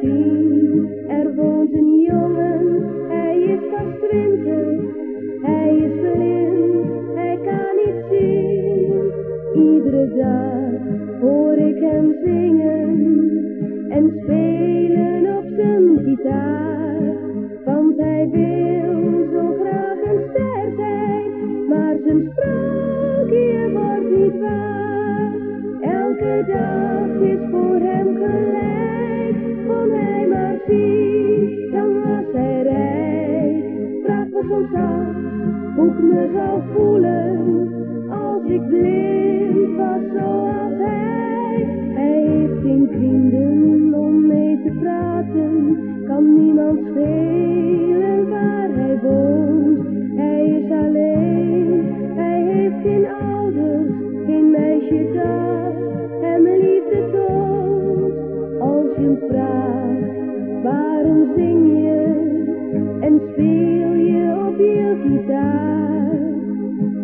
tien. Er woont een jongen, hij is pas twintig. Hij is blind, hij kan niet zien. Iedere dag hoor ik hem zingen en spelen op zijn gitaar. Want hij wil zo graag een ster zijn, maar zijn sprookje wordt niet waar. Elke dag is voor Hoe ik me zou voelen, als ik blind was zoals hij. Hij heeft geen vrienden om mee te praten, kan niemand schelen waar hij woont. Hij is alleen, hij heeft geen ouders, geen meisje dat hem liefde toont.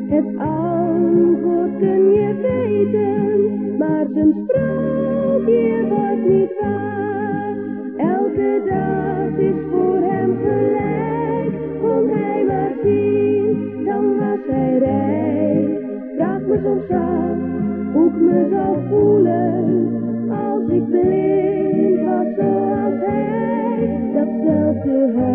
Het antwoord kun je weten, maar zijn sprookje wordt niet waar. Elke dag is voor hem gelijk, kon hij maar zien, dan was hij rijk. Vraag me soms af hoe ik me zou voelen, als ik blind was zoals hij. Datzelfde huis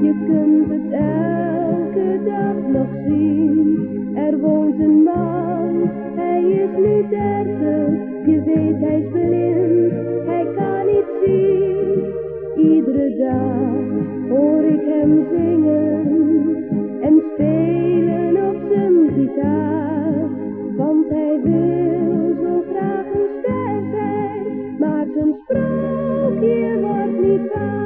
je kunt het elke dag nog zien. Er woont een man, hij is nu dertig, je weet hij is blind, hij kan niet zien. Iedere dag hoor ik hem zingen en spelen op zijn gitaar. Want hij wil zo graag een ster zijn, maar zijn sprookje wordt niet waar.